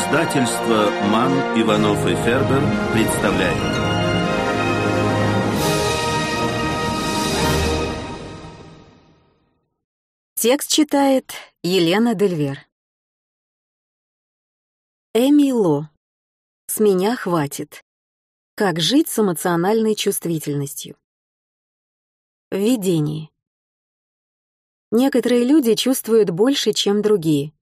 Издательство «Ман, Иванов и Фербер» представляет. Текст читает Елена Дельвер. Эми Ло. «С меня хватит. Как жить с эмоциональной чувствительностью». Введение. Некоторые люди чувствуют больше, чем другие.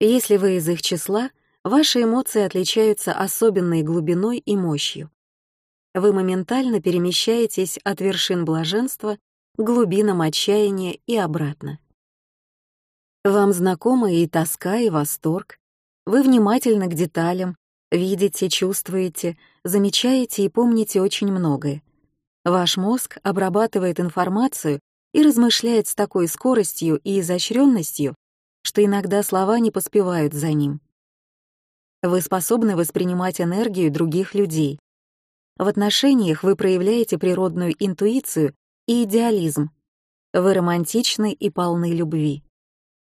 Если вы из их числа, ваши эмоции отличаются особенной глубиной и мощью. Вы моментально перемещаетесь от вершин блаженства к глубинам отчаяния и обратно. Вам знакома и тоска, и восторг. Вы внимательны к деталям, видите, чувствуете, замечаете и помните очень многое. Ваш мозг обрабатывает информацию и размышляет с такой скоростью и изощренностью, что иногда слова не поспевают за ним. Вы способны воспринимать энергию других людей. В отношениях вы проявляете природную интуицию и идеализм. Вы романтичны и полны любви.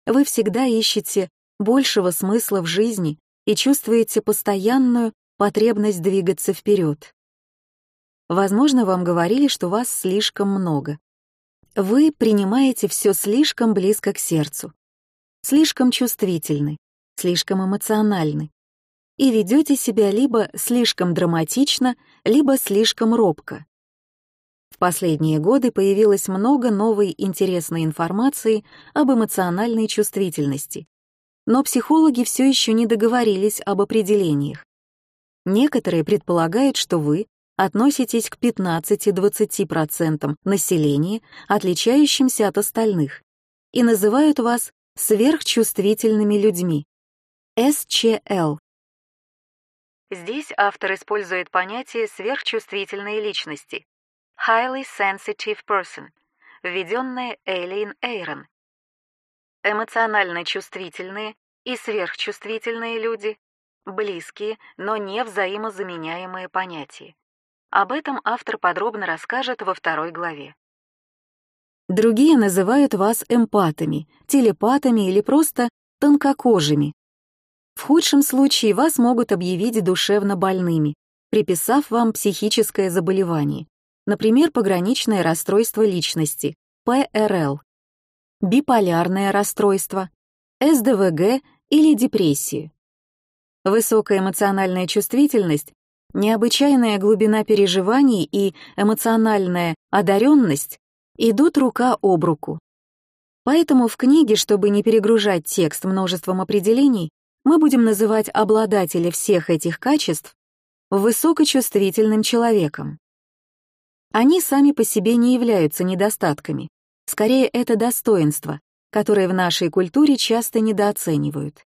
Вы всегда ищете большего смысла в жизни и чувствуете постоянную потребность двигаться вперед. Возможно, вам говорили, что вас слишком много. Вы принимаете все слишком близко к сердцу, слишком чувствительны, слишком эмоциональны и ведете себя либо слишком драматично, либо слишком робко. В последние годы появилось много новой интересной информации об эмоциональной чувствительности, но психологи все еще не договорились об определениях. Некоторые предполагают, что вы относитесь к 15-20% населения, отличающимся от остальных, и называют вас сверхчувствительными людьми. SCL. Здесь автор использует понятие сверхчувствительной личности, Highly Sensitive Person, введенное Эйлин Эйрон. Эмоционально чувствительные и сверхчувствительные люди — близкие, но не взаимозаменяемые понятия. Об этом автор подробно расскажет во второй главе. Другие называют вас эмпатами, телепатами или просто тонкокожими. В худшем случае вас могут объявить душевно больными, приписав вам психическое заболевание, например, пограничное расстройство личности, ПРЛ, биполярное расстройство, СДВГ или депрессию. Высокая эмоциональная чувствительность, необычайная глубина переживаний и эмоциональная одаренность идут рука об руку. Поэтому в книге, чтобы не перегружать текст множеством определений, мы будем называть обладателя всех этих качеств высокочувствительным человеком. Они сами по себе не являются недостатками. Скорее, это достоинство, которое в нашей культуре часто недооценивают.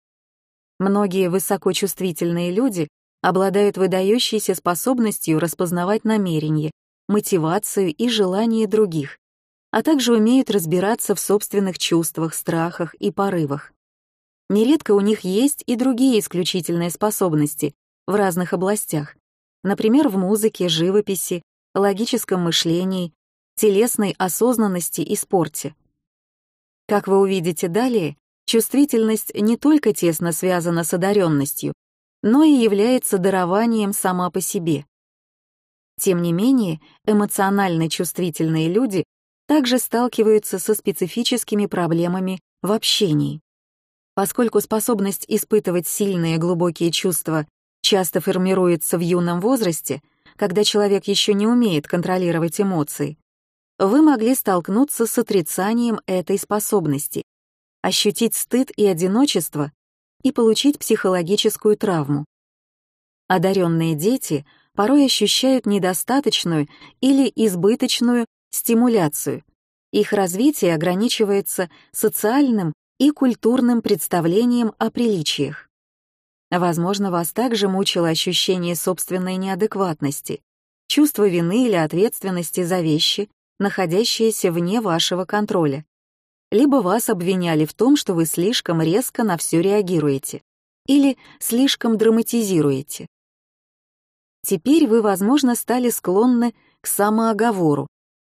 Многие высокочувствительные люди обладают выдающейся способностью распознавать намерения, мотивацию и желания других, а также умеют разбираться в собственных чувствах, страхах и порывах. Нередко у них есть и другие исключительные способности в разных областях, например, в музыке, живописи, логическом мышлении, телесной осознанности и спорте. Как вы увидите далее, чувствительность не только тесно связана с одаренностью, но и является дарованием сама по себе. Тем не менее, эмоционально чувствительные люди также сталкиваются со специфическими проблемами в общении. Поскольку способность испытывать сильные глубокие чувства часто формируется в юном возрасте, когда человек еще не умеет контролировать эмоции, вы могли столкнуться с отрицанием этой способности, ощутить стыд и одиночество и получить психологическую травму. Одаренные дети порой ощущают недостаточную или избыточную стимуляцию. Их развитие ограничивается социальным и культурным представлением о приличиях. Возможно, вас также мучило ощущение собственной неадекватности, чувство вины или ответственности за вещи, находящиеся вне вашего контроля. Либо вас обвиняли в том, что вы слишком резко на все реагируете или слишком драматизируете. Теперь вы, возможно, стали склонны к самооговору.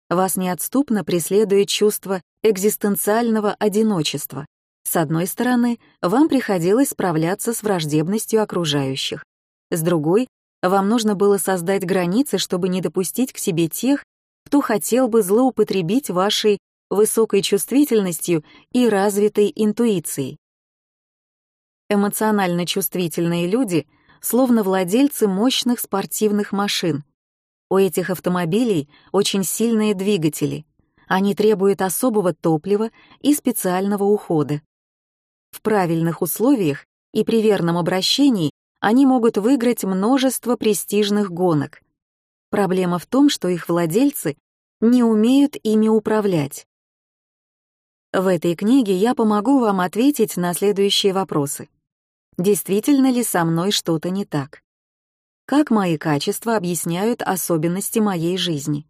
Вас неотступно преследует чувство экзистенциального одиночества, С одной стороны, вам приходилось справляться с враждебностью окружающих. С другой, вам нужно было создать границы, чтобы не допустить к себе тех, кто хотел бы злоупотребить вашей высокой чувствительностью и развитой интуицией. Эмоционально чувствительные люди словно владельцы мощных спортивных машин. У этих автомобилей очень сильные двигатели. Они требуют особого топлива и специального ухода. В правильных условиях и при верном обращении они могут выиграть множество престижных гонок. Проблема в том, что их владельцы не умеют ими управлять. В этой книге я помогу вам ответить на следующие вопросы. Действительно ли со мной что-то не так? Как мои качества объясняют особенности моей жизни?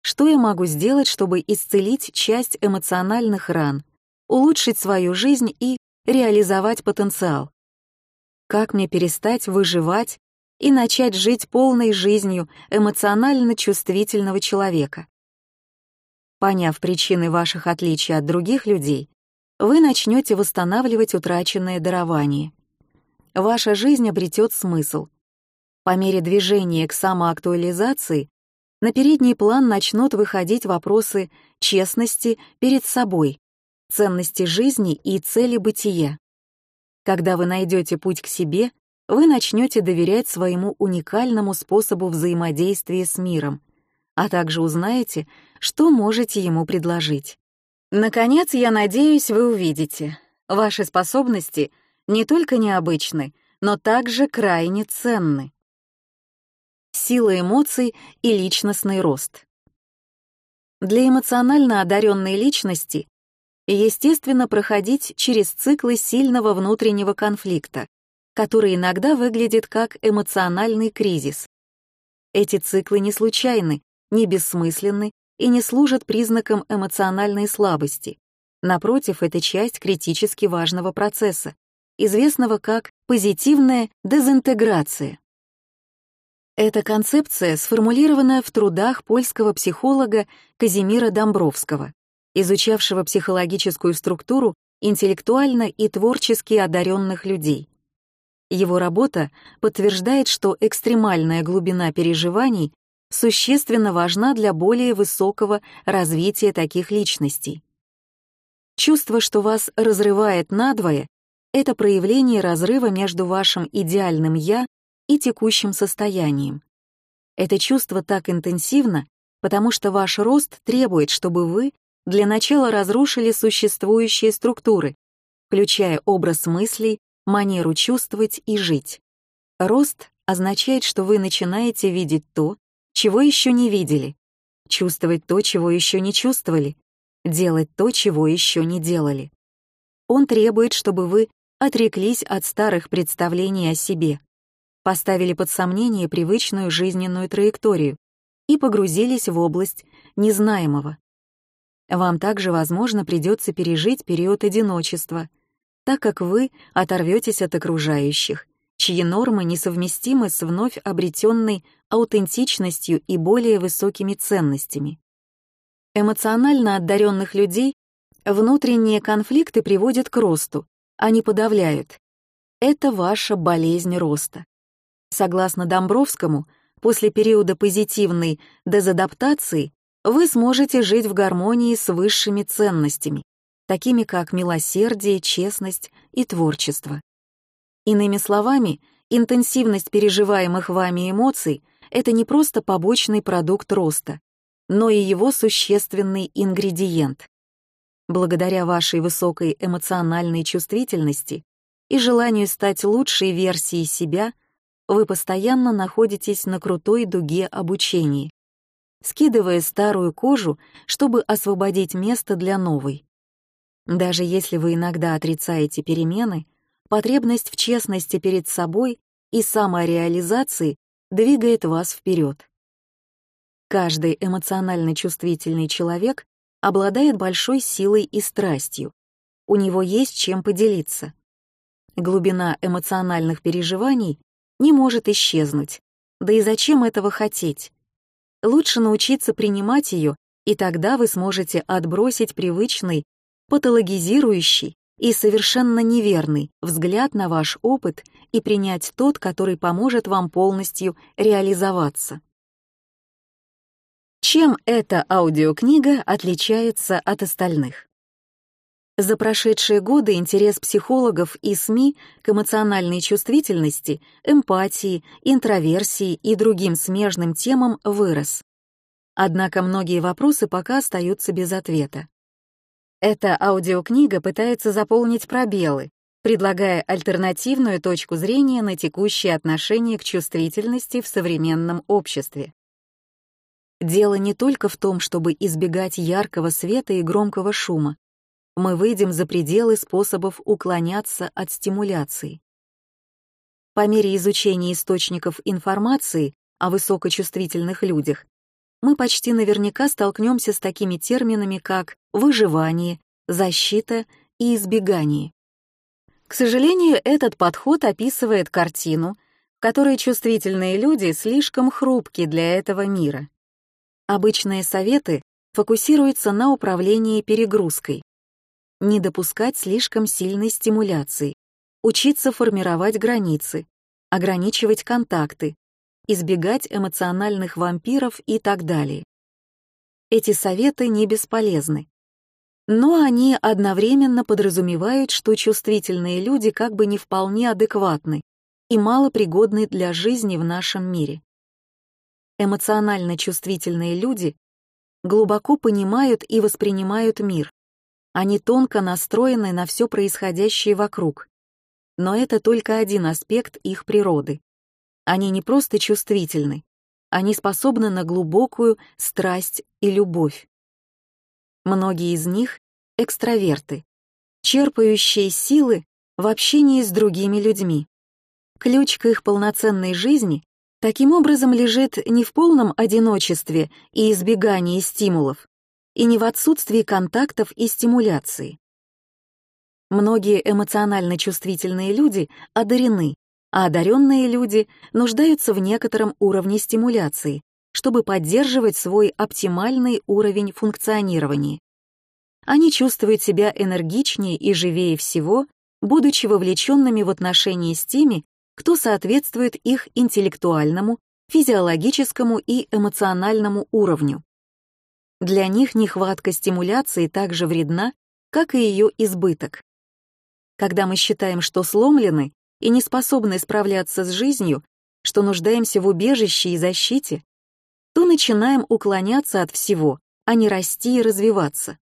Что я могу сделать, чтобы исцелить часть эмоциональных ран, улучшить свою жизнь и реализовать потенциал? Как мне перестать выживать и начать жить полной жизнью эмоционально чувствительного человека? Поняв причины ваших отличий от других людей, вы начнете восстанавливать утраченное дарование. Ваша жизнь обретет смысл. По мере движения к самоактуализации на передний план начнут выходить вопросы честности перед собой, ценности жизни и цели бытия. Когда вы найдете путь к себе, вы начнете доверять своему уникальному способу взаимодействия с миром, а также узнаете, что можете ему предложить. Наконец, я надеюсь, вы увидите, ваши способности не только необычны, но также крайне ценны. Сила эмоций и личностный рост. Для эмоционально одаренной личности естественно проходить через циклы сильного внутреннего конфликта, который иногда выглядит как эмоциональный кризис. Эти циклы не случайны, не бессмысленны и не служат признаком эмоциональной слабости. Напротив, это часть критически важного процесса, известного как позитивная дезинтеграция. Эта концепция сформулирована в трудах польского психолога Казимира Домбровского, изучавшего психологическую структуру интеллектуально и творчески одаренных людей. Его работа подтверждает, что экстремальная глубина переживаний существенно важна для более высокого развития таких личностей. Чувство, что вас разрывает надвое, это проявление разрыва между вашим идеальным «я» и текущим состоянием. Это чувство так интенсивно, потому что ваш рост требует, чтобы вы для начала разрушили существующие структуры, включая образ мыслей, манеру чувствовать и жить. Рост означает, что вы начинаете видеть то, чего еще не видели, чувствовать то, чего еще не чувствовали, делать то, чего еще не делали. Он требует, чтобы вы отреклись от старых представлений о себе, поставили под сомнение привычную жизненную траекторию и погрузились в область незнаемого. Вам также, возможно, придется пережить период одиночества, так как вы оторветесь от окружающих, чьи нормы несовместимы с вновь обретенной аутентичностью и более высокими ценностями. Эмоционально отдаренных людей внутренние конфликты приводят к росту, а не подавляют. Это ваша болезнь роста. Согласно Домбровскому, после периода позитивной дезадаптации вы сможете жить в гармонии с высшими ценностями, такими как милосердие, честность и творчество. Иными словами, интенсивность переживаемых вами эмоций — это не просто побочный продукт роста, но и его существенный ингредиент. Благодаря вашей высокой эмоциональной чувствительности и желанию стать лучшей версией себя, вы постоянно находитесь на крутой дуге обучения, скидывая старую кожу, чтобы освободить место для новой. Даже если вы иногда отрицаете перемены, потребность в честности перед собой и самореализации двигает вас вперед. Каждый эмоционально чувствительный человек обладает большой силой и страстью. У него есть чем поделиться. Глубина эмоциональных переживаний не может исчезнуть. Да и зачем этого хотеть? Лучше научиться принимать ее, и тогда вы сможете отбросить привычный, патологизирующий и совершенно неверный взгляд на ваш опыт и принять тот, который поможет вам полностью реализоваться. Чем эта аудиокнига отличается от остальных? За прошедшие годы интерес психологов и СМИ к эмоциональной чувствительности, эмпатии, интроверсии и другим смежным темам вырос. Однако многие вопросы пока остаются без ответа. Эта аудиокнига пытается заполнить пробелы, предлагая альтернативную точку зрения на текущее отношение к чувствительности в современном обществе. Дело не только в том, чтобы избегать яркого света и громкого шума. Мы выйдем за пределы способов уклоняться от стимуляции. По мере изучения источников информации о высокочувствительных людях, мы почти наверняка столкнемся с такими терминами, как выживание, защита и избегание. К сожалению, этот подход описывает картину, в которой чувствительные люди слишком хрупки для этого мира. Обычные советы фокусируются на управлении перегрузкой. Не допускать слишком сильной стимуляции, учиться формировать границы, ограничивать контакты, избегать эмоциональных вампиров и так далее. Эти советы не бесполезны. Но они одновременно подразумевают, что чувствительные люди как бы не вполне адекватны и мало пригодны для жизни в нашем мире. Эмоционально чувствительные люди глубоко понимают и воспринимают мир. Они тонко настроены на все происходящее вокруг. Но это только один аспект их природы. Они не просто чувствительны, они способны на глубокую страсть и любовь. Многие из них — экстраверты, черпающие силы в общении с другими людьми. Ключ к их полноценной жизни таким образом лежит не в полном одиночестве и избегании стимулов, и не в отсутствии контактов и стимуляции. Многие эмоционально чувствительные люди одарены, а одаренные люди нуждаются в некотором уровне стимуляции, чтобы поддерживать свой оптимальный уровень функционирования. Они чувствуют себя энергичнее и живее всего, будучи вовлеченными в отношения с теми, кто соответствует их интеллектуальному, физиологическому и эмоциональному уровню. Для них нехватка стимуляции так же вредна, как и ее избыток. Когда мы считаем, что сломлены и не способны справляться с жизнью, что нуждаемся в убежище и защите, то начинаем уклоняться от всего, а не расти и развиваться.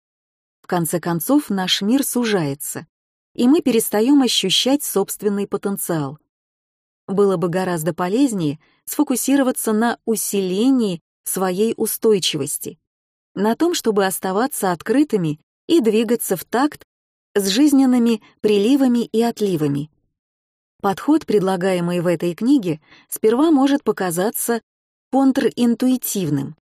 В конце концов, наш мир сужается, и мы перестаем ощущать собственный потенциал было бы гораздо полезнее сфокусироваться на усилении своей устойчивости, на том, чтобы оставаться открытыми и двигаться в такт с жизненными приливами и отливами. Подход, предлагаемый в этой книге, сперва может показаться контринтуитивным.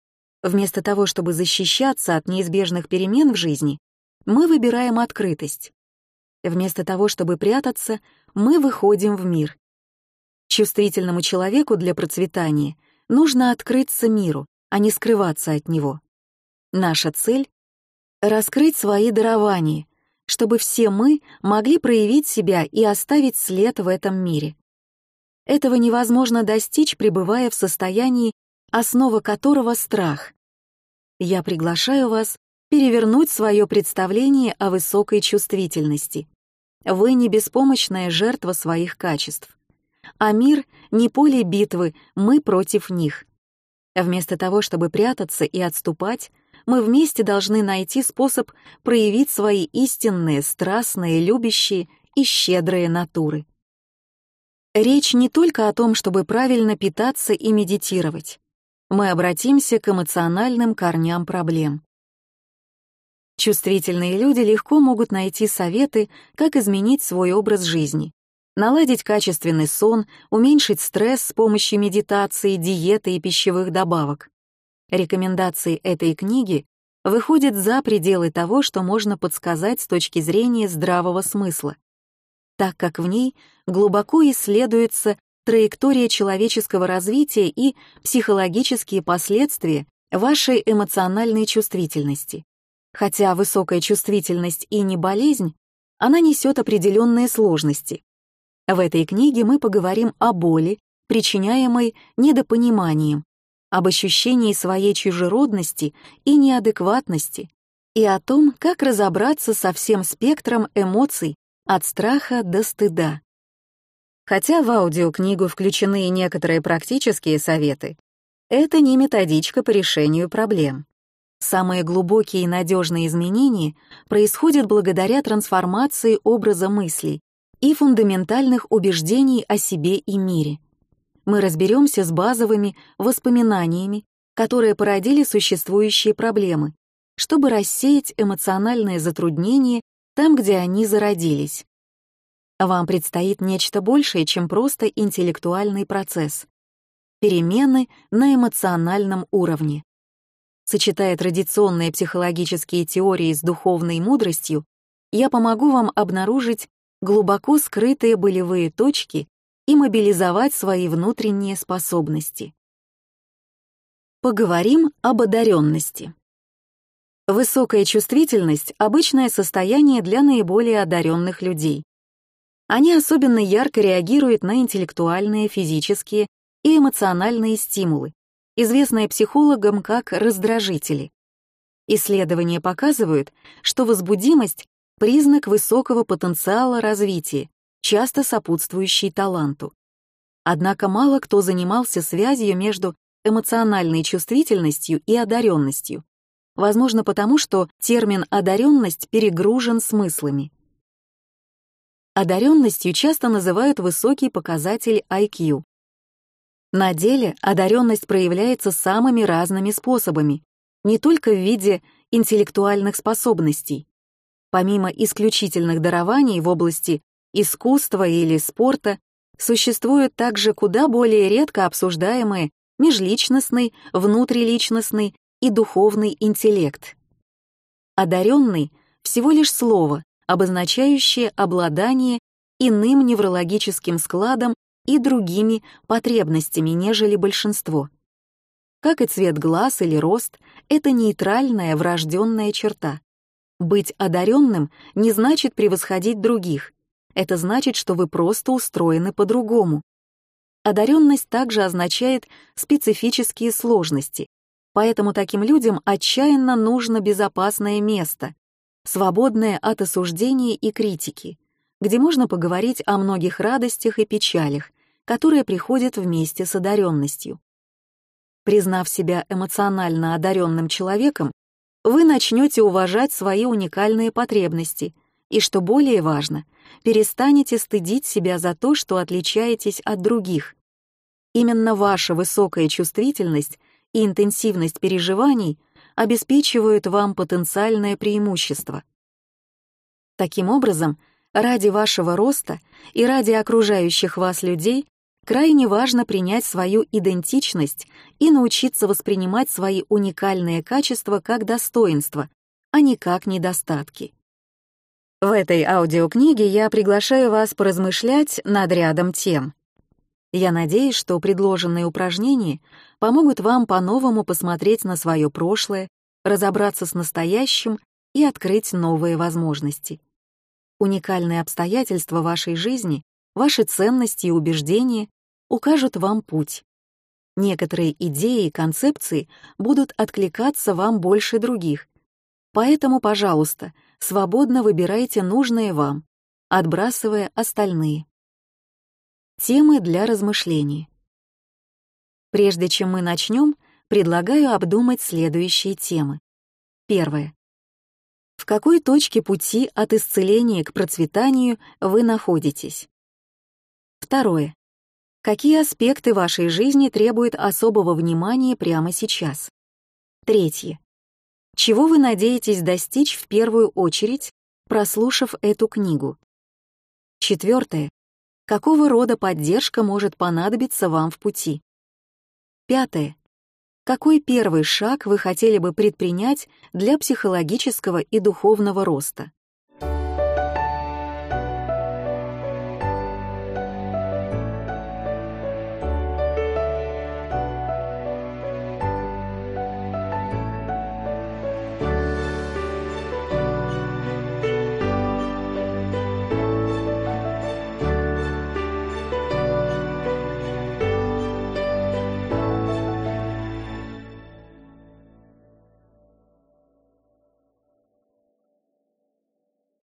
Вместо того, чтобы защищаться от неизбежных перемен в жизни, мы выбираем открытость. Вместо того, чтобы прятаться, мы выходим в мир, Чувствительному человеку для процветания нужно открыться миру, а не скрываться от него. Наша цель — раскрыть свои дарования, чтобы все мы могли проявить себя и оставить след в этом мире. Этого невозможно достичь, пребывая в состоянии, основа которого — страх. Я приглашаю вас перевернуть свое представление о высокой чувствительности. Вы не беспомощная жертва своих качеств а мир — не поле битвы, мы против них. Вместо того, чтобы прятаться и отступать, мы вместе должны найти способ проявить свои истинные, страстные, любящие и щедрые натуры. Речь не только о том, чтобы правильно питаться и медитировать. Мы обратимся к эмоциональным корням проблем. Чувствительные люди легко могут найти советы, как изменить свой образ жизни, наладить качественный сон, уменьшить стресс с помощью медитации, диеты и пищевых добавок. Рекомендации этой книги выходят за пределы того, что можно подсказать с точки зрения здравого смысла, так как в ней глубоко исследуется траектория человеческого развития и психологические последствия вашей эмоциональной чувствительности. Хотя высокая чувствительность и не болезнь, она несет определенные сложности. В этой книге мы поговорим о боли, причиняемой недопониманием, об ощущении своей чужеродности и неадекватности, и о том, как разобраться со всем спектром эмоций от страха до стыда. Хотя в аудиокнигу включены некоторые практические советы, это не методичка по решению проблем. Самые глубокие и надежные изменения происходят благодаря трансформации образа мыслей и фундаментальных убеждений о себе и мире. Мы разберемся с базовыми воспоминаниями, которые породили существующие проблемы, чтобы рассеять эмоциональные затруднения там, где они зародились. Вам предстоит нечто большее, чем просто интеллектуальный процесс. Перемены на эмоциональном уровне. Сочетая традиционные психологические теории с духовной мудростью, я помогу вам обнаружить глубоко скрытые болевые точки и мобилизовать свои внутренние способности. Поговорим об одаренности. Высокая чувствительность — обычное состояние для наиболее одаренных людей. Они особенно ярко реагируют на интеллектуальные, физические и эмоциональные стимулы, известные психологам как раздражители. Исследования показывают, что возбудимость — признак высокого потенциала развития, часто сопутствующий таланту. Однако мало кто занимался связью между эмоциональной чувствительностью и одаренностью. Возможно, потому что термин «одаренность» перегружен смыслами. Одаренностью часто называют высокий показатель IQ. На деле одаренность проявляется самыми разными способами, не только в виде интеллектуальных способностей. Помимо исключительных дарований в области искусства или спорта, существуют также куда более редко обсуждаемые межличностный, внутриличностный и духовный интеллект. Одаренный — всего лишь слово, обозначающее обладание иным неврологическим складом и другими потребностями, нежели большинство. Как и цвет глаз или рост, это нейтральная врожденная черта. Быть одаренным не значит превосходить других, это значит, что вы просто устроены по-другому. Одаренность также означает специфические сложности, поэтому таким людям отчаянно нужно безопасное место, свободное от осуждения и критики, где можно поговорить о многих радостях и печалях, которые приходят вместе с одаренностью. Признав себя эмоционально одаренным человеком, вы начнете уважать свои уникальные потребности и, что более важно, перестанете стыдить себя за то, что отличаетесь от других. Именно ваша высокая чувствительность и интенсивность переживаний обеспечивают вам потенциальное преимущество. Таким образом, ради вашего роста и ради окружающих вас людей крайне важно принять свою идентичность и научиться воспринимать свои уникальные качества как достоинства, а не как недостатки. В этой аудиокниге я приглашаю вас поразмышлять над рядом тем. Я надеюсь, что предложенные упражнения помогут вам по-новому посмотреть на свое прошлое, разобраться с настоящим и открыть новые возможности. Уникальные обстоятельства вашей жизни, ваши ценности и убеждения укажут вам путь. Некоторые идеи и концепции будут откликаться вам больше других. Поэтому, пожалуйста, свободно выбирайте нужные вам, отбрасывая остальные. Темы для размышлений. Прежде чем мы начнем, предлагаю обдумать следующие темы. Первое. В какой точке пути от исцеления к процветанию вы находитесь? Второе. Какие аспекты вашей жизни требуют особого внимания прямо сейчас? Третье. Чего вы надеетесь достичь в первую очередь, прослушав эту книгу? Четвертое. Какого рода поддержка может понадобиться вам в пути? Пятое. Какой первый шаг вы хотели бы предпринять для психологического и духовного роста?